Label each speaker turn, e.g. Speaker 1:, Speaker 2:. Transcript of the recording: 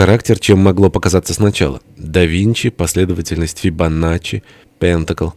Speaker 1: характер, чем могло показаться сначала. Да Винчи, последовательность Фибоначчи, Пентакл.